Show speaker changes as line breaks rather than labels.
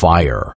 fire.